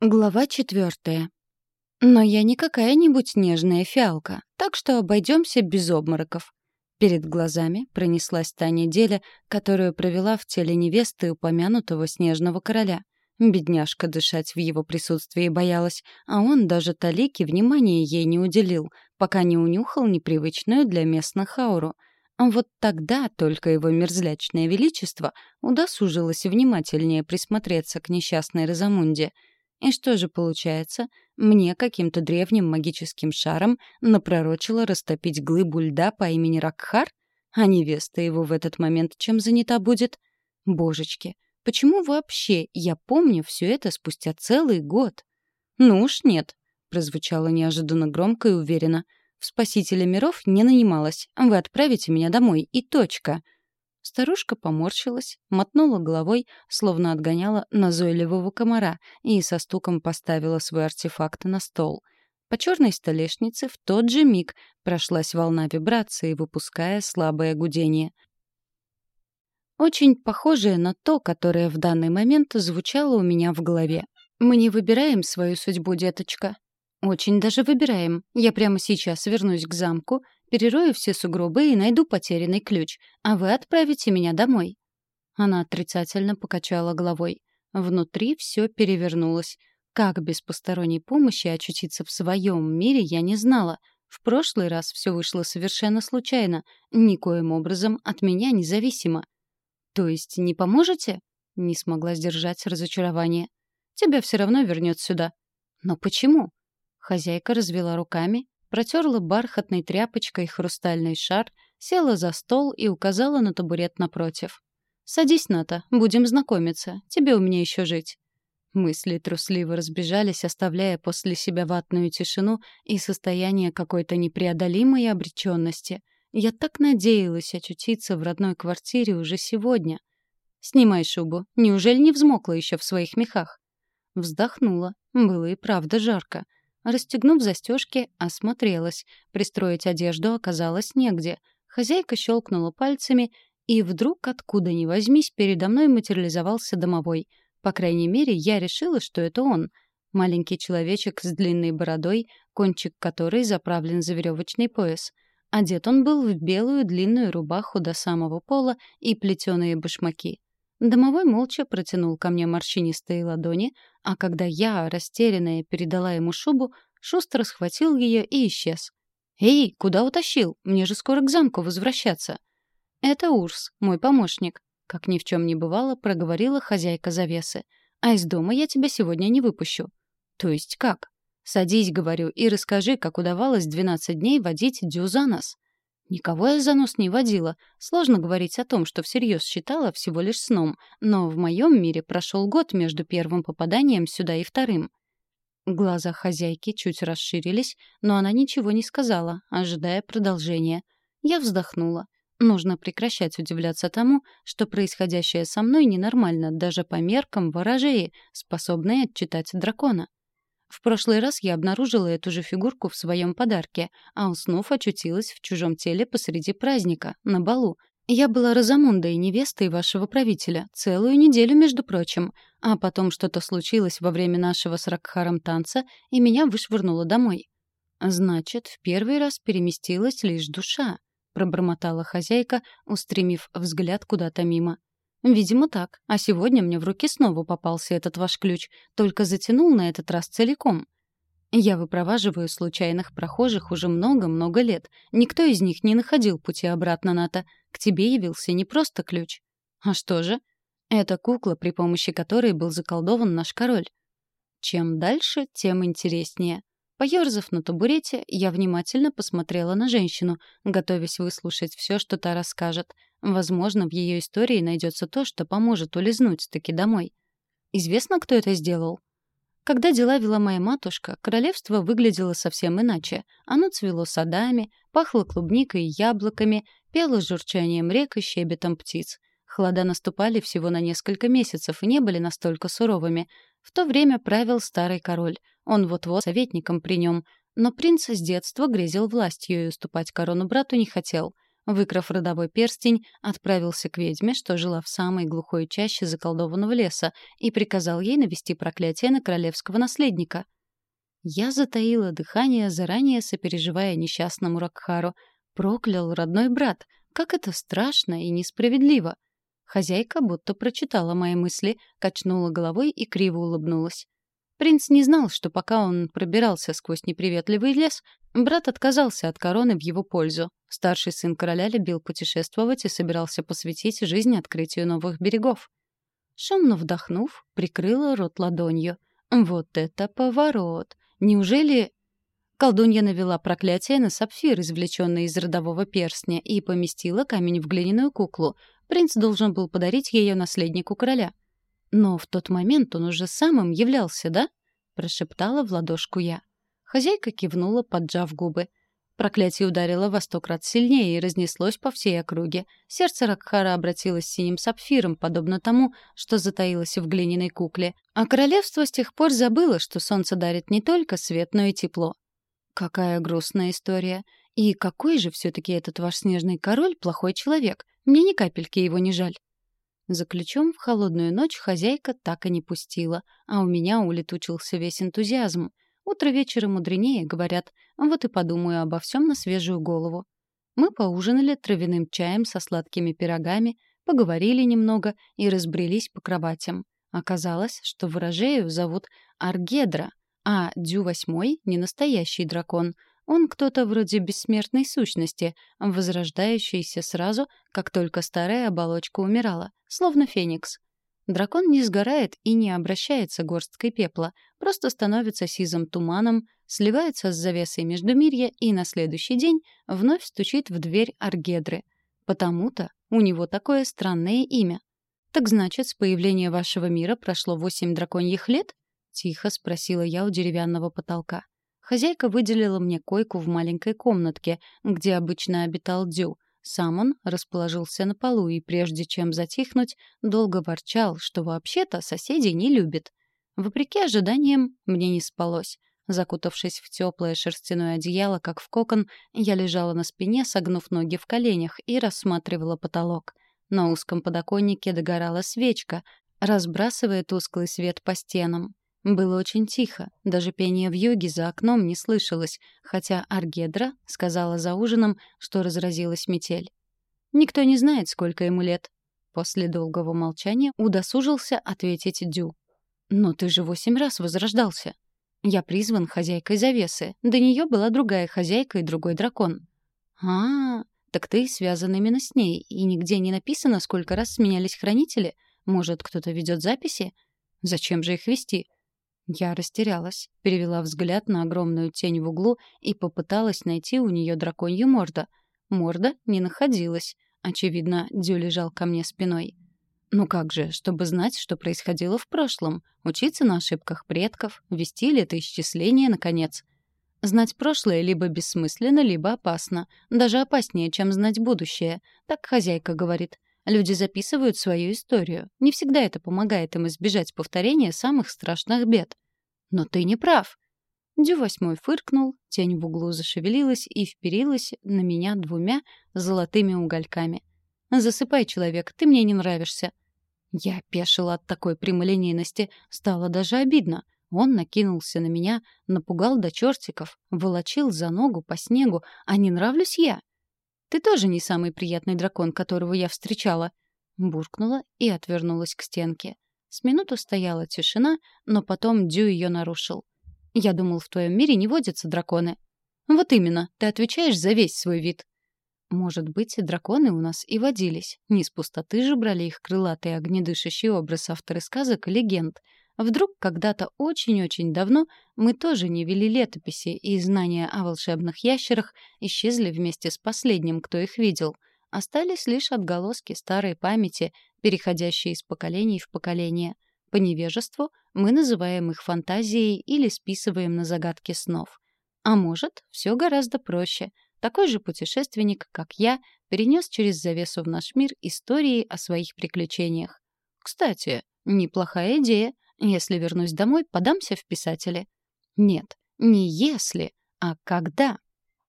Глава четвертая. Но я не какая-нибудь нежная фиалка, так что обойдемся без обмороков. Перед глазами пронеслась та неделя, которую провела в теле невесты упомянутого снежного короля. Бедняжка дышать в его присутствии боялась, а он даже талики внимания ей не уделил, пока не унюхал непривычную для местных ауру — вот тогда только его мерзлячное величество удосужилось внимательнее присмотреться к несчастной Розамунде — и что же получается? Мне каким-то древним магическим шаром напророчило растопить глыбу льда по имени Ракхар? А невеста его в этот момент чем занята будет? Божечки, почему вообще я помню все это спустя целый год? Ну уж нет, прозвучало неожиданно громко и уверенно. В «Спасителя миров» не нанималась. Вы отправите меня домой, и точка. Старушка поморщилась, мотнула головой, словно отгоняла назойливого комара, и со стуком поставила свой артефакт на стол. По черной столешнице в тот же миг прошлась волна вибрации, выпуская слабое гудение. Очень похожее на то, которое в данный момент звучало у меня в голове. «Мы не выбираем свою судьбу, деточка». «Очень даже выбираем. Я прямо сейчас вернусь к замку, Перерою все сугробы и найду потерянный ключ, а вы отправите меня домой». Она отрицательно покачала головой. Внутри все перевернулось. Как без посторонней помощи очутиться в своем мире, я не знала. В прошлый раз все вышло совершенно случайно, никоим образом от меня независимо. «То есть не поможете?» — не смогла сдержать разочарование. «Тебя все равно вернет сюда». «Но почему?» Хозяйка развела руками, протерла бархатной тряпочкой хрустальный шар, села за стол и указала на табурет напротив. «Садись, Ната, будем знакомиться. Тебе у меня еще жить». Мысли трусливо разбежались, оставляя после себя ватную тишину и состояние какой-то непреодолимой обреченности. Я так надеялась очутиться в родной квартире уже сегодня. «Снимай шубу. Неужели не взмокла еще в своих мехах?» Вздохнула. Было и правда жарко. Расстегнув застежки, осмотрелась. Пристроить одежду оказалось негде. Хозяйка щелкнула пальцами, и вдруг, откуда ни возьмись, передо мной материализовался домовой. По крайней мере, я решила, что это он. Маленький человечек с длинной бородой, кончик которой заправлен за веревочный пояс. Одет он был в белую длинную рубаху до самого пола и плетеные башмаки. Домовой молча протянул ко мне морщинистые ладони, а когда я, растерянная, передала ему шубу, шустро схватил ее и исчез. «Эй, куда утащил? Мне же скоро к замку возвращаться». «Это Урс, мой помощник», — как ни в чем не бывало, проговорила хозяйка завесы. «А из дома я тебя сегодня не выпущу». «То есть как?» «Садись, — говорю, — и расскажи, как удавалось двенадцать дней водить Дю за нас». Никого я за нос не водила. Сложно говорить о том, что всерьез считала всего лишь сном, но в моем мире прошел год между первым попаданием сюда и вторым. Глаза хозяйки чуть расширились, но она ничего не сказала, ожидая продолжения. Я вздохнула. Нужно прекращать удивляться тому, что происходящее со мной ненормально даже по меркам ворожеи, способной отчитать дракона. В прошлый раз я обнаружила эту же фигурку в своем подарке, а уснув, очутилась в чужом теле посреди праздника, на балу. Я была Розамундой, невестой вашего правителя, целую неделю, между прочим. А потом что-то случилось во время нашего с Ракхаром танца, и меня вышвырнуло домой. «Значит, в первый раз переместилась лишь душа», — пробормотала хозяйка, устремив взгляд куда-то мимо. «Видимо, так. А сегодня мне в руки снова попался этот ваш ключ, только затянул на этот раз целиком. Я выпроваживаю случайных прохожих уже много-много лет. Никто из них не находил пути обратно, Ната. К тебе явился не просто ключ. А что же? Это кукла, при помощи которой был заколдован наш король. Чем дальше, тем интереснее. Поёрзав на табурете, я внимательно посмотрела на женщину, готовясь выслушать все, что та расскажет. Возможно, в ее истории найдется то, что поможет улизнуть таки домой. Известно, кто это сделал? Когда дела вела моя матушка, королевство выглядело совсем иначе. Оно цвело садами, пахло клубникой и яблоками, пело журчанием рек и щебетом птиц. Холода наступали всего на несколько месяцев и не были настолько суровыми. В то время правил старый король. Он вот-вот советником при нем. Но принц с детства грезил властью и уступать корону брату не хотел. Выкрав родовой перстень, отправился к ведьме, что жила в самой глухой чаще заколдованного леса, и приказал ей навести проклятие на королевского наследника. Я затаила дыхание, заранее сопереживая несчастному Ракхару. Проклял родной брат. Как это страшно и несправедливо. Хозяйка будто прочитала мои мысли, качнула головой и криво улыбнулась. Принц не знал, что пока он пробирался сквозь неприветливый лес, брат отказался от короны в его пользу. Старший сын короля любил путешествовать и собирался посвятить жизнь открытию новых берегов. Шумно вдохнув, прикрыла рот ладонью. Вот это поворот! Неужели... Колдунья навела проклятие на сапфир, извлеченный из родового перстня, и поместила камень в глиняную куклу. Принц должен был подарить ее наследнику короля — «Но в тот момент он уже самым являлся, да?» — прошептала в ладошку я. Хозяйка кивнула, поджав губы. Проклятие ударило во сто крат сильнее и разнеслось по всей округе. Сердце Ракхара обратилось синим сапфиром, подобно тому, что затаилось в глиняной кукле. А королевство с тех пор забыло, что солнце дарит не только свет, но и тепло. Какая грустная история. И какой же все-таки этот ваш снежный король плохой человек. Мне ни капельки его не жаль. За ключом в холодную ночь хозяйка так и не пустила, а у меня улетучился весь энтузиазм. Утро вечера мудренее, говорят, вот и подумаю обо всем на свежую голову. Мы поужинали травяным чаем со сладкими пирогами, поговорили немного и разбрелись по кроватям. Оказалось, что ворожею зовут Аргедра, а Дю-восьмой — не настоящий дракон — он кто-то вроде бессмертной сущности, возрождающийся сразу, как только старая оболочка умирала, словно феникс. Дракон не сгорает и не обращается горсткой пепла, просто становится сизым туманом, сливается с завесой Междумирья и на следующий день вновь стучит в дверь Аргедры. Потому-то у него такое странное имя. «Так значит, с появления вашего мира прошло восемь драконьих лет?» — тихо спросила я у деревянного потолка. Хозяйка выделила мне койку в маленькой комнатке, где обычно обитал Дю. Сам он расположился на полу и, прежде чем затихнуть, долго ворчал, что вообще-то соседей не любит. Вопреки ожиданиям, мне не спалось. Закутавшись в теплое шерстяное одеяло, как в кокон, я лежала на спине, согнув ноги в коленях, и рассматривала потолок. На узком подоконнике догорала свечка, разбрасывая тусклый свет по стенам. Было очень тихо, даже пение в юге за окном не слышалось, хотя Аргедра сказала за ужином, что разразилась метель. Никто не знает, сколько ему лет. После долгого молчания удосужился ответить Дю. «Но ты же восемь раз возрождался. Я призван хозяйкой завесы. До нее была другая хозяйка и другой дракон». «А, -а так ты связан именно с ней, и нигде не написано, сколько раз сменялись хранители? Может, кто-то ведет записи? Зачем же их вести?» Я растерялась, перевела взгляд на огромную тень в углу и попыталась найти у нее драконью морда. Морда не находилась. Очевидно, Дю лежал ко мне спиной. Ну как же, чтобы знать, что происходило в прошлом, учиться на ошибках предков, вести летоисчисление, наконец. Знать прошлое либо бессмысленно, либо опасно. Даже опаснее, чем знать будущее. Так хозяйка говорит. Люди записывают свою историю. Не всегда это помогает им избежать повторения самых страшных бед. Но ты не прав. Дю восьмой фыркнул, тень в углу зашевелилась и вперилась на меня двумя золотыми угольками. «Засыпай, человек, ты мне не нравишься». Я опешила от такой прямолинейности, стало даже обидно. Он накинулся на меня, напугал до чертиков, волочил за ногу по снегу, а не нравлюсь я. Ты тоже не самый приятный дракон, которого я встречала. Буркнула и отвернулась к стенке. С минуту стояла тишина, но потом Дю ее нарушил. «Я думал, в твоем мире не водятся драконы». «Вот именно, ты отвечаешь за весь свой вид». Может быть, драконы у нас и водились. Не с пустоты же брали их крылатый огнедышащий образ авторы сказок и легенд — Вдруг когда-то очень-очень давно мы тоже не вели летописи, и знания о волшебных ящерах исчезли вместе с последним, кто их видел. Остались лишь отголоски старой памяти, переходящие из поколений в поколение. По невежеству мы называем их фантазией или списываем на загадки снов. А может, все гораздо проще. Такой же путешественник, как я, перенес через завесу в наш мир истории о своих приключениях. Кстати, неплохая идея — если вернусь домой, подамся в писатели. Нет, не если, а когда.